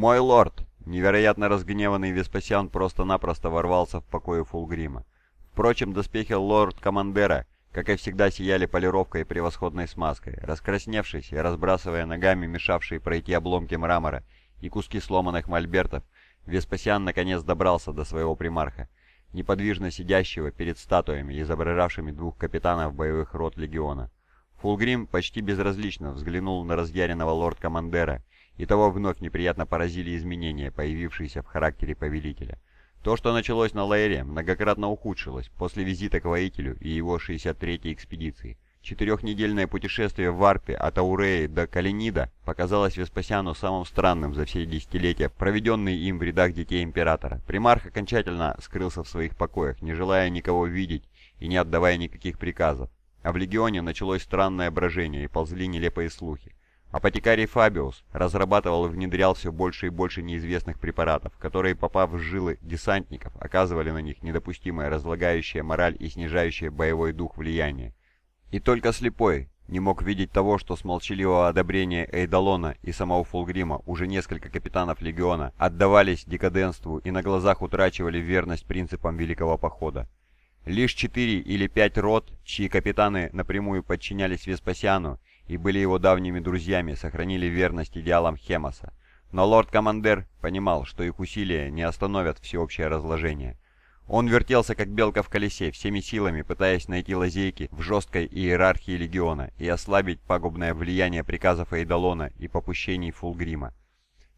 «Мой лорд!» Невероятно разгневанный Веспасиан просто-напросто ворвался в покое Фулгрима. Впрочем, доспехи лорд-командера, как и всегда, сияли полировкой и превосходной смазкой. Раскрасневшись и разбрасывая ногами мешавшие пройти обломки мрамора и куски сломанных мольбертов, Веспасиан наконец добрался до своего примарха, неподвижно сидящего перед статуями, изображавшими двух капитанов боевых рот легиона. Фулгрим почти безразлично взглянул на разъяренного лорд-командера, и того вновь неприятно поразили изменения, появившиеся в характере повелителя. То, что началось на Лаэре, многократно ухудшилось после визита к воителю и его 63-й экспедиции. Четырехнедельное путешествие в Варпе от Ауреи до Калинида показалось Веспасиану самым странным за все десятилетия, проведенные им в рядах детей Императора. Примарх окончательно скрылся в своих покоях, не желая никого видеть и не отдавая никаких приказов. А в Легионе началось странное брожение и ползли нелепые слухи. Апотекарий Фабиус разрабатывал и внедрял все больше и больше неизвестных препаратов, которые, попав в жилы десантников, оказывали на них недопустимое разлагающее мораль и снижающее боевой дух влияние. И только слепой не мог видеть того, что с молчаливого одобрения Эйдалона и самого Фулгрима уже несколько капитанов Легиона отдавались декаденству и на глазах утрачивали верность принципам Великого Похода. Лишь четыре или пять рот, чьи капитаны напрямую подчинялись Веспасиану, и были его давними друзьями, сохранили верность идеалам Хемоса. Но лорд-командер понимал, что их усилия не остановят всеобщее разложение. Он вертелся как белка в колесе, всеми силами пытаясь найти лазейки в жесткой иерархии легиона и ослабить пагубное влияние приказов Эйдалона и попущений Фулгрима.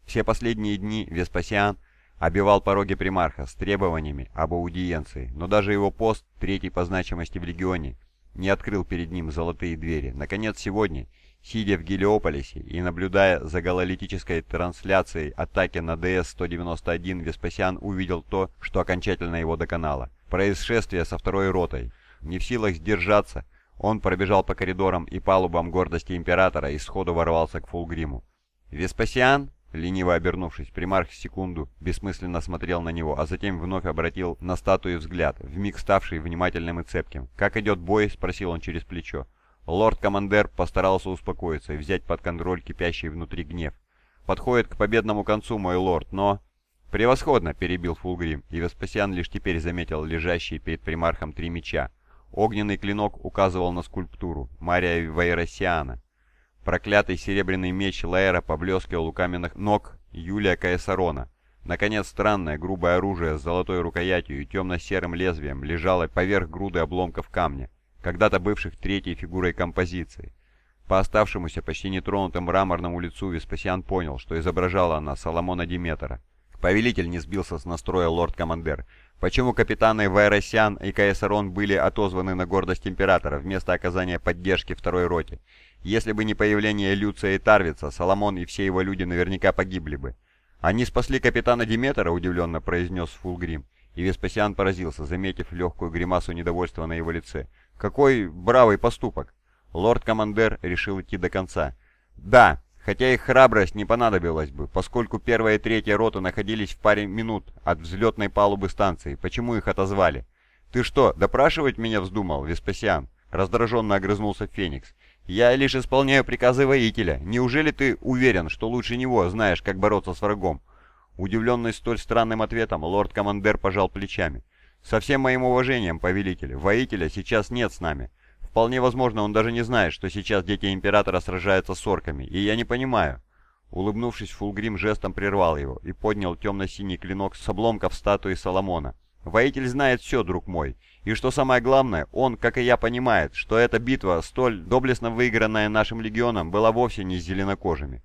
Все последние дни Веспасиан обивал пороги примарха с требованиями об аудиенции, но даже его пост, третий по значимости в легионе, не открыл перед ним золотые двери. Наконец, сегодня, сидя в Гелиополисе и наблюдая за гололитической трансляцией атаки на ДС-191, Веспасиан увидел то, что окончательно его доконало. Происшествие со второй ротой. Не в силах сдержаться, он пробежал по коридорам и палубам гордости Императора и сходу ворвался к Фулгриму. «Веспасиан?» Лениво обернувшись, примарх секунду бессмысленно смотрел на него, а затем вновь обратил на статую взгляд, вмиг ставший внимательным и цепким. «Как идет бой?» — спросил он через плечо. Лорд-командер постарался успокоиться и взять под контроль кипящий внутри гнев. «Подходит к победному концу, мой лорд, но...» «Превосходно!» — перебил Фулгрим, и Веспасиан лишь теперь заметил лежащие перед примархом три меча. Огненный клинок указывал на скульптуру Мария Вайросиана, Проклятый серебряный меч Лаэра поблескивал у каменных ног Юлия Каесарона. Наконец, странное грубое оружие с золотой рукоятью и темно-серым лезвием лежало поверх груды обломков камня, когда-то бывших третьей фигурой композиции. По оставшемуся почти нетронутым мраморному лицу Веспасиан понял, что изображала она Соломона Диметра. Повелитель не сбился с настроя лорд-командер. Почему капитаны Вайросян и Каесарон были отозваны на гордость Императора вместо оказания поддержки второй роте? Если бы не появление Люция и Тарвица, Соломон и все его люди наверняка погибли бы. «Они спасли капитана Диметра», — удивленно произнес Фулгрим. И Веспасиан поразился, заметив легкую гримасу недовольства на его лице. «Какой бравый поступок!» Лорд-командер решил идти до конца. «Да, хотя их храбрость не понадобилась бы, поскольку первая и третья роты находились в паре минут от взлетной палубы станции. Почему их отозвали?» «Ты что, допрашивать меня вздумал, Веспасиан?» Раздраженно огрызнулся Феникс. «Я лишь исполняю приказы воителя. Неужели ты уверен, что лучше него знаешь, как бороться с врагом?» Удивленный столь странным ответом, лорд-командер пожал плечами. «Со всем моим уважением, повелитель, воителя сейчас нет с нами. Вполне возможно, он даже не знает, что сейчас дети Императора сражаются с орками, и я не понимаю». Улыбнувшись, Фулгрим жестом прервал его и поднял темно-синий клинок с обломков статуи Соломона. «Воитель знает все, друг мой, и что самое главное, он, как и я, понимает, что эта битва, столь доблестно выигранная нашим легионом, была вовсе не с зеленокожими.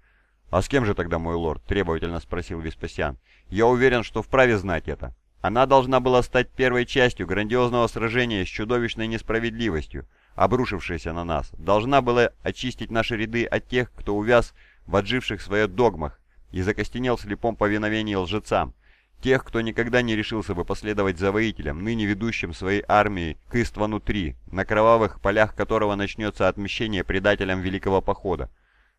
«А с кем же тогда, мой лорд?» – требовательно спросил Веспасиан. «Я уверен, что вправе знать это. Она должна была стать первой частью грандиозного сражения с чудовищной несправедливостью, обрушившейся на нас. Должна была очистить наши ряды от тех, кто увяз в отживших своих догмах и закостенел в слепом повиновении лжецам. Тех, кто никогда не решился бы последовать за воителем, ныне ведущим своей армией к Иствану-3, на кровавых полях которого начнется отмещение предателям Великого Похода.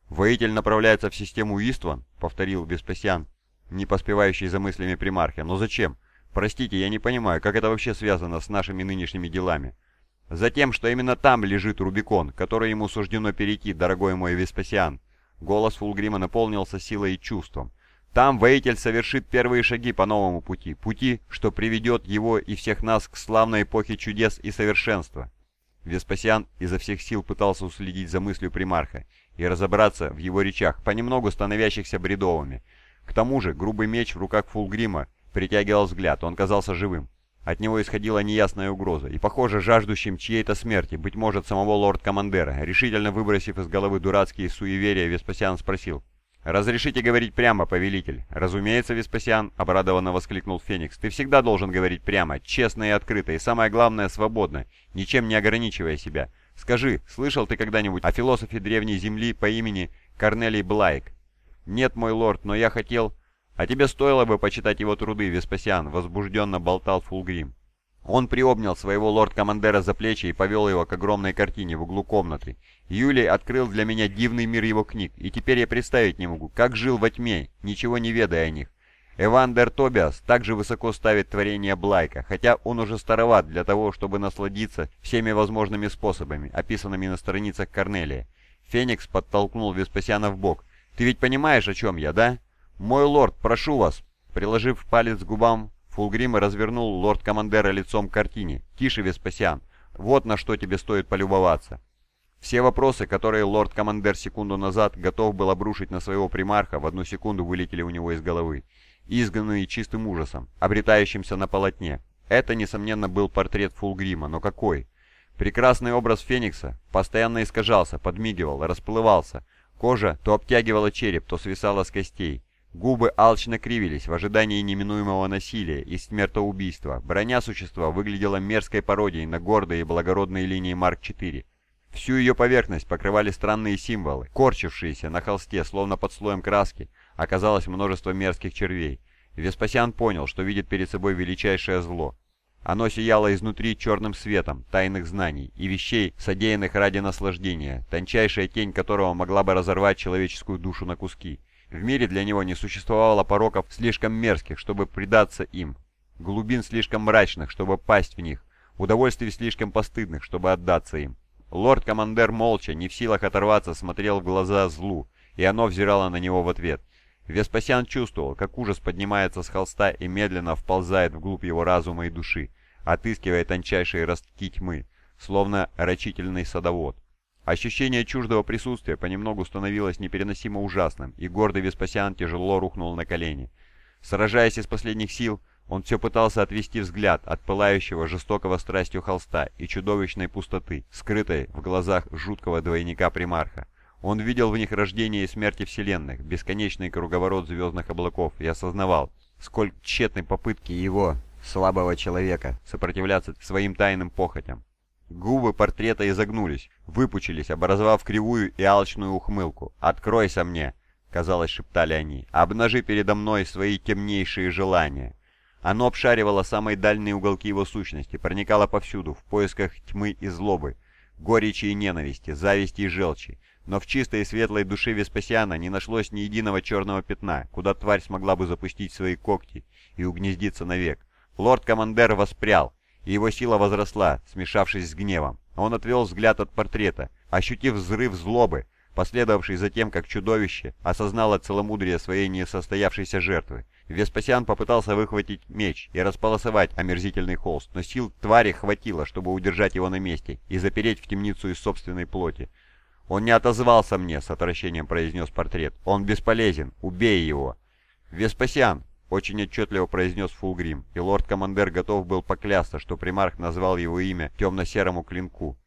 «Воитель направляется в систему Истван», — повторил Веспасиан, не поспевающий за мыслями примарха. «Но зачем? Простите, я не понимаю, как это вообще связано с нашими нынешними делами». «Затем, что именно там лежит Рубикон, который ему суждено перейти, дорогой мой Веспасиан». Голос Фулгрима наполнился силой и чувством. Там воитель совершит первые шаги по новому пути, пути, что приведет его и всех нас к славной эпохе чудес и совершенства. Веспасиан изо всех сил пытался уследить за мыслью примарха и разобраться в его речах, понемногу становящихся бредовыми. К тому же грубый меч в руках Фулгрима притягивал взгляд, он казался живым. От него исходила неясная угроза, и, похоже, жаждущим чьей-то смерти, быть может, самого лорд-командера, решительно выбросив из головы дурацкие суеверия, Веспасиан спросил, «Разрешите говорить прямо, повелитель?» «Разумеется, Веспасиан», — обрадованно воскликнул Феникс. «Ты всегда должен говорить прямо, честно и открыто, и самое главное, свободно, ничем не ограничивая себя. Скажи, слышал ты когда-нибудь о философе Древней Земли по имени Корнелий Блайк?» «Нет, мой лорд, но я хотел...» «А тебе стоило бы почитать его труды, Веспасиан», — возбужденно болтал Фулгрим. Он приобнял своего лорд-командера за плечи и повел его к огромной картине в углу комнаты. Юлий открыл для меня дивный мир его книг, и теперь я представить не могу, как жил во тьме, ничего не ведая о них. Эвандер Тобиас также высоко ставит творение Блайка, хотя он уже староват для того, чтобы насладиться всеми возможными способами, описанными на страницах Корнелия. Феникс подтолкнул Веспасиана в бок. «Ты ведь понимаешь, о чем я, да?» «Мой лорд, прошу вас!» Приложив палец к губам, Фулгрим развернул лорд-командера лицом к картине. «Тише, Веспасиан, вот на что тебе стоит полюбоваться». Все вопросы, которые лорд-командер секунду назад готов был обрушить на своего примарха, в одну секунду вылетели у него из головы, изгнанные чистым ужасом, обретающимся на полотне. Это, несомненно, был портрет Фулгрима, но какой? Прекрасный образ Феникса постоянно искажался, подмигивал, расплывался. Кожа то обтягивала череп, то свисала с костей. Губы алчно кривились в ожидании неминуемого насилия и смертоубийства. Броня существа выглядела мерзкой пародией на гордые и благородные линии Марк-4. Всю ее поверхность покрывали странные символы, корчившиеся на холсте, словно под слоем краски, оказалось множество мерзких червей. Веспасиан понял, что видит перед собой величайшее зло. Оно сияло изнутри черным светом тайных знаний и вещей, содеянных ради наслаждения, тончайшая тень которого могла бы разорвать человеческую душу на куски. В мире для него не существовало пороков слишком мерзких, чтобы предаться им, глубин слишком мрачных, чтобы пасть в них, удовольствий слишком постыдных, чтобы отдаться им. Лорд-командер молча, не в силах оторваться, смотрел в глаза злу, и оно взирало на него в ответ. Веспасиан чувствовал, как ужас поднимается с холста и медленно вползает вглубь его разума и души, отыскивая тончайшие ростки тьмы, словно рачительный садовод. Ощущение чуждого присутствия понемногу становилось непереносимо ужасным, и гордый Веспасиан тяжело рухнул на колени. Сражаясь из последних сил, он все пытался отвести взгляд от пылающего жестокого страстью холста и чудовищной пустоты, скрытой в глазах жуткого двойника примарха. Он видел в них рождение и смерти вселенных, бесконечный круговорот звездных облаков и осознавал, сколь тщетны попытки его, слабого человека, сопротивляться своим тайным похотям. Губы портрета изогнулись, выпучились, образовав кривую и алчную ухмылку. «Откройся мне!» — казалось, шептали они. «Обнажи передо мной свои темнейшие желания!» Оно обшаривало самые дальние уголки его сущности, проникало повсюду, в поисках тьмы и злобы, горечи и ненависти, зависти и желчи. Но в чистой и светлой душе Веспасиана не нашлось ни единого черного пятна, куда тварь смогла бы запустить свои когти и угнездиться навек. Лорд-командер воспрял, и его сила возросла, смешавшись с гневом. Он отвел взгляд от портрета, ощутив взрыв злобы, последовавший за тем, как чудовище осознало целомудрие своей несостоявшейся жертвы. Веспасиан попытался выхватить меч и располосовать омерзительный холст, но сил твари хватило, чтобы удержать его на месте и запереть в темницу из собственной плоти. «Он не отозвался мне», — с отвращением произнес портрет. «Он бесполезен. Убей его». «Веспасиан, очень отчетливо произнес Фулгрим, и лорд-командер готов был поклясться, что примарх назвал его имя темно-серому клинку.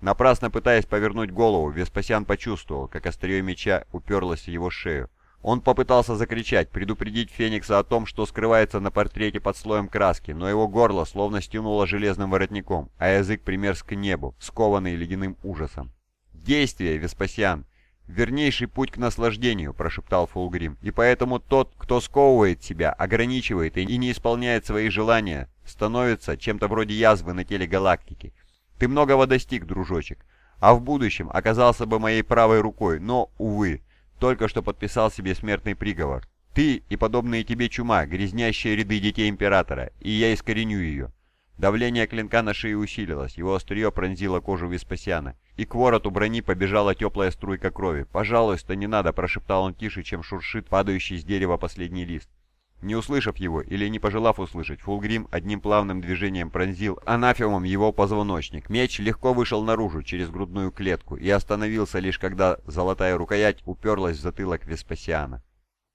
Напрасно пытаясь повернуть голову, Веспасиан почувствовал, как острие меча уперлось в его шею. Он попытался закричать, предупредить Феникса о том, что скрывается на портрете под слоем краски, но его горло словно стянуло железным воротником, а язык примерз к небу, скованный ледяным ужасом. «Действие, Веспасиан!» «Вернейший путь к наслаждению», — прошептал Фулгрим. «И поэтому тот, кто сковывает себя, ограничивает и не исполняет свои желания, становится чем-то вроде язвы на теле галактики. Ты многого достиг, дружочек, а в будущем оказался бы моей правой рукой, но, увы, только что подписал себе смертный приговор. Ты и подобные тебе чума, грязнящие ряды детей Императора, и я искореню ее». Давление клинка на шее усилилось, его острие пронзило кожу Веспасиана, и к вороту брони побежала теплая струйка крови. «Пожалуйста, не надо!» – прошептал он тише, чем шуршит падающий с дерева последний лист. Не услышав его или не пожелав услышать, Фулгрим одним плавным движением пронзил анафемом его позвоночник. Меч легко вышел наружу через грудную клетку и остановился лишь когда золотая рукоять уперлась в затылок Веспасиана.